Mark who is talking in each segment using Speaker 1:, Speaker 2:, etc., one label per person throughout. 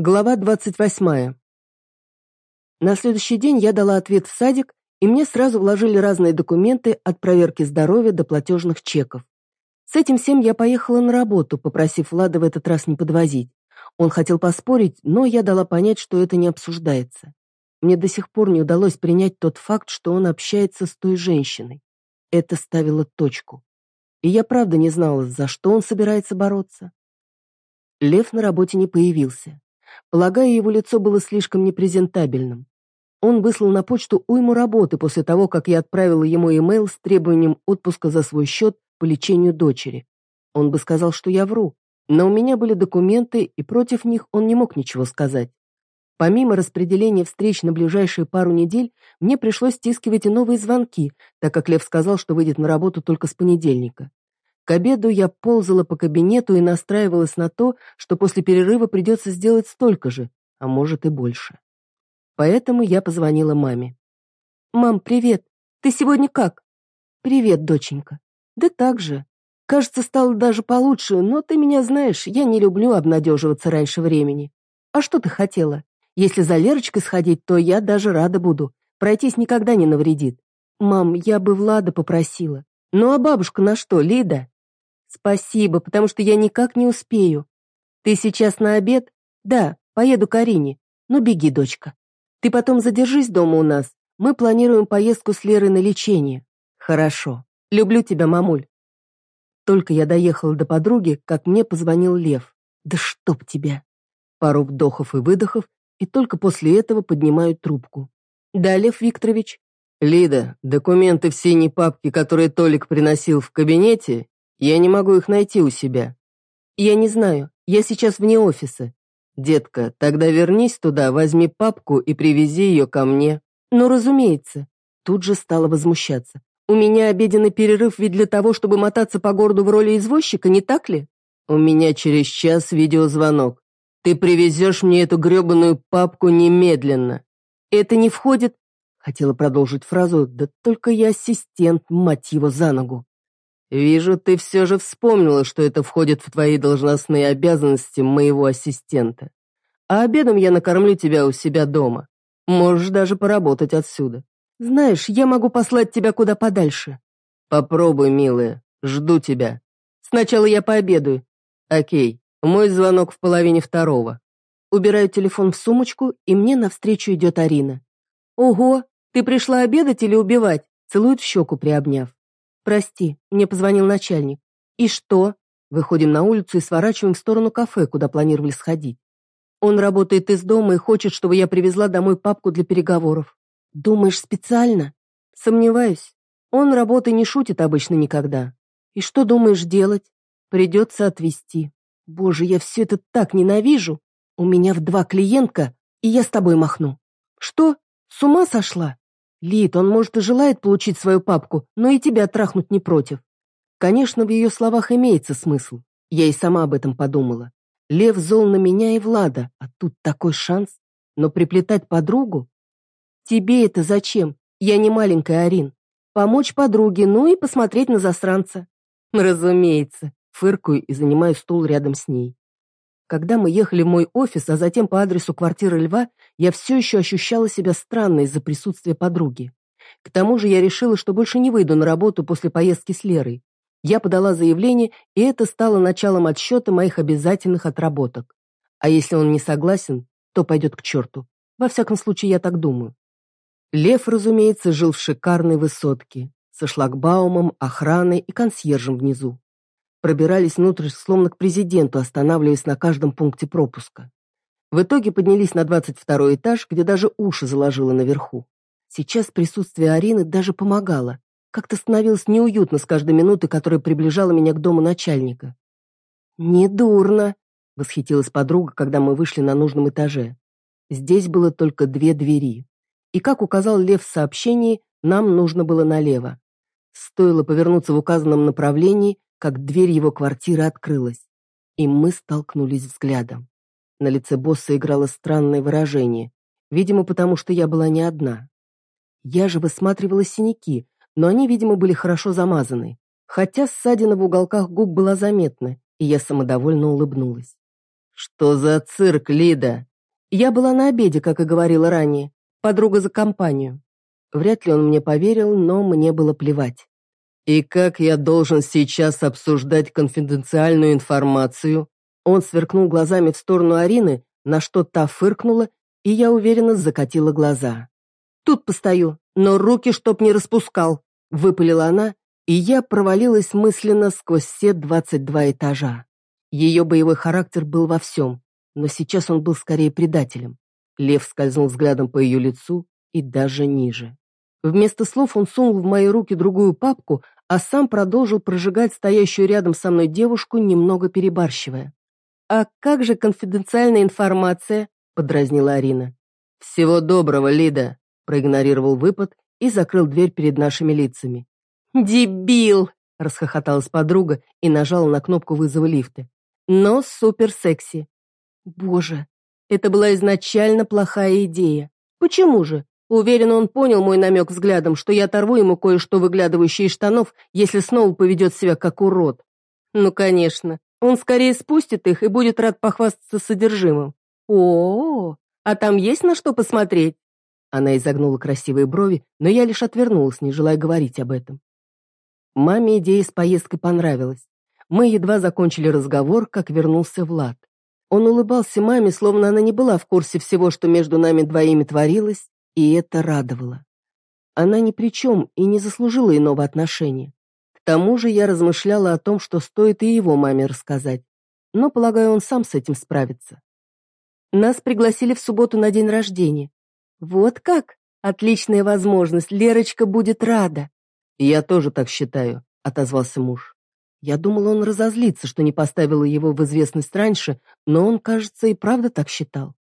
Speaker 1: Глава 28. На следующий день я дала ответ в садик, и мне сразу вложили разные документы от проверки здоровья до платежных чеков. С этим всем я поехала на работу, попросив Влада в этот раз не подвозить. Он хотел поспорить, но я дала понять, что это не обсуждается. Мне до сих пор не удалось принять тот факт, что он общается с той женщиной. Это ставило точку. И я правда не знала, за что он собирается бороться. Лев на работе не появился. Полагаю, его лицо было слишком непрезентабельным. Он выслал на почту уйму работы после того, как я отправила ему имейл с требованием отпуска за свой счет по лечению дочери. Он бы сказал, что я вру, но у меня были документы, и против них он не мог ничего сказать. Помимо распределения встреч на ближайшие пару недель, мне пришлось стискивать и новые звонки, так как Лев сказал, что выйдет на работу только с понедельника. К обеду я ползала по кабинету и настраивалась на то, что после перерыва придется сделать столько же, а может и больше. Поэтому я позвонила маме. «Мам, привет. Ты сегодня как?» «Привет, доченька. Да так же. Кажется, стало даже получше, но ты меня знаешь, я не люблю обнадеживаться раньше времени. А что ты хотела? Если за Лерочкой сходить, то я даже рада буду. Пройтись никогда не навредит. Мам, я бы Влада попросила. Ну а бабушка на что, Лида? «Спасибо, потому что я никак не успею. Ты сейчас на обед? Да, поеду к Арине. Ну, беги, дочка. Ты потом задержись дома у нас. Мы планируем поездку с Лерой на лечение. Хорошо. Люблю тебя, мамуль». Только я доехала до подруги, как мне позвонил Лев. «Да чтоб тебя!» Пару вдохов и выдохов, и только после этого поднимаю трубку. «Да, Лев Викторович?»
Speaker 2: «Лида, документы в синей папке, которые Толик приносил в кабинете, я не могу их найти у себя.
Speaker 1: Я не знаю, я сейчас вне офиса.
Speaker 2: Детка, тогда вернись туда, возьми папку и привези ее ко мне.
Speaker 1: Ну, разумеется. Тут же стала возмущаться. У меня обеденный перерыв ведь для того, чтобы мотаться по городу в роли извозчика, не так ли?
Speaker 2: У меня через час видеозвонок. Ты привезешь мне эту гребаную папку немедленно.
Speaker 1: Это не входит... Хотела продолжить фразу, да только я ассистент, мать его, за ногу.
Speaker 2: «Вижу, ты все же вспомнила, что это входит в твои должностные обязанности моего ассистента. А обедом я накормлю тебя у себя дома. Можешь даже поработать отсюда.
Speaker 1: Знаешь, я могу послать тебя куда подальше».
Speaker 2: «Попробуй, милая. Жду тебя.
Speaker 1: Сначала я пообедаю».
Speaker 2: «Окей. Мой звонок в половине второго».
Speaker 1: Убираю телефон в сумочку, и мне навстречу идет Арина. «Ого, ты пришла обедать или убивать?» Целует в щеку, приобняв. «Прости, мне позвонил начальник». «И что?» Выходим на улицу и сворачиваем в сторону кафе, куда планировали сходить. Он работает из дома и хочет, чтобы я привезла домой папку для переговоров. Думаешь, специально? Сомневаюсь. Он работой не шутит обычно никогда. И что думаешь делать? Придется отвезти. Боже, я все это так ненавижу. У меня в два клиентка, и я с тобой махну. Что? С ума сошла? Лид, он, может, и желает получить свою папку, но и тебя трахнуть не против. Конечно, в ее словах имеется смысл. Я и сама об этом подумала. Лев зол на меня и Влада, а тут такой шанс. Но приплетать подругу? Тебе это зачем? Я не маленькая Арин. Помочь подруге, ну и посмотреть на засранца. Разумеется. Фыркаю и занимаю стул рядом с ней. Когда мы ехали в мой офис, а затем по адресу квартиры Льва, я все еще ощущала себя странно из-за присутствия подруги. К тому же я решила, что больше не выйду на работу после поездки с Лерой. Я подала заявление, и это стало началом отсчета моих обязательных отработок. А если он не согласен, то пойдет к черту. Во всяком случае, я так думаю. Лев, разумеется, жил в шикарной высотке, со шлагбаумом, охраной и консьержем внизу. Пробирались внутрь, словно к президенту, останавливаясь на каждом пункте пропуска. В итоге поднялись на 22 этаж, где даже уши заложило наверху. Сейчас присутствие Арины даже помогало. Как-то становилось неуютно с каждой минуты, которая приближала меня к дому начальника. «Недурно», — восхитилась подруга, когда мы вышли на нужном этаже. Здесь было только две двери. И, как указал Лев в сообщении, нам нужно было налево. Стоило повернуться в указанном направлении, как дверь его квартиры открылась, и мы столкнулись взглядом. На лице босса играло странное выражение, видимо, потому что я была не одна. Я же высматривала синяки, но они, видимо, были хорошо замазаны, хотя ссадина в уголках губ была заметна, и я самодовольно улыбнулась.
Speaker 2: «Что за цирк, Лида?
Speaker 1: Я была на обеде, как и говорила ранее. Подруга за компанию. Вряд ли он мне поверил, но мне было плевать.
Speaker 2: «И как я должен сейчас обсуждать конфиденциальную информацию?»
Speaker 1: Он сверкнул глазами в сторону Арины, на что та фыркнула, и я уверенно закатила глаза. «Тут постою, но руки чтоб не распускал», — выпалила она, и я провалилась мысленно сквозь все двадцать два этажа. Ее боевой характер был во всем, но сейчас он был скорее предателем. Лев скользнул взглядом по ее лицу и даже ниже. Вместо слов он сунул в мои руки другую папку, а сам продолжил прожигать стоящую рядом со мной девушку, немного перебарщивая. «А как же конфиденциальная информация?» — подразнила Арина.
Speaker 2: «Всего доброго, Лида!» — проигнорировал выпад и закрыл дверь перед нашими лицами.
Speaker 1: «Дебил!» — расхохоталась подруга и нажала на кнопку вызова лифта. «Но супер секси!» «Боже, это была изначально плохая идея. Почему же? Уверен, он понял мой намек взглядом, что я оторву ему кое-что выглядывающее из штанов, если снова поведет себя как урод. Ну, конечно, он скорее спустит их и будет рад похвастаться содержимым. О, -о, -о а там есть на что посмотреть? Она изогнула красивые брови, но я лишь отвернулась, не желая говорить об этом. Маме идея с поездкой понравилась. Мы едва закончили разговор, как вернулся Влад. Он улыбался маме, словно она не была в курсе всего, что между нами двоими творилось, и это радовало. Она ни при чем и не заслужила иного отношения. К тому же я размышляла о том, что стоит и его маме рассказать. Но, полагаю, он сам с этим справится. Нас пригласили в субботу на день рождения. Вот как? Отличная возможность, Лерочка будет рада.
Speaker 2: Я тоже так считаю, отозвался муж.
Speaker 1: Я думала, он разозлится, что не поставила его в известность раньше, но он, кажется, и правда так считал.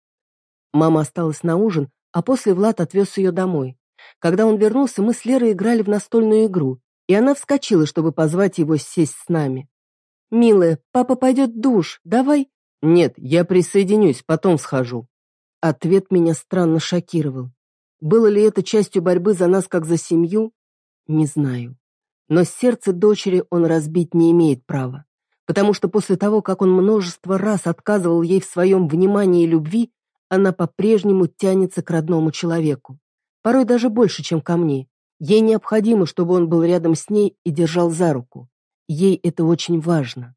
Speaker 1: Мама осталась на ужин, а после Влад отвез ее домой. Когда он вернулся, мы с Лерой играли в настольную игру, и она вскочила, чтобы позвать его сесть с нами. «Милая, папа пойдет душ, давай...»
Speaker 2: «Нет, я присоединюсь, потом схожу».
Speaker 1: Ответ меня странно шокировал. Было ли это частью борьбы за нас, как за семью? Не знаю. Но сердце дочери он разбить не имеет права, потому что после того, как он множество раз отказывал ей в своем внимании и любви, она по-прежнему тянется к родному человеку. Порой даже больше, чем ко мне. Ей необходимо, чтобы он был рядом с ней и держал за руку. Ей это очень важно.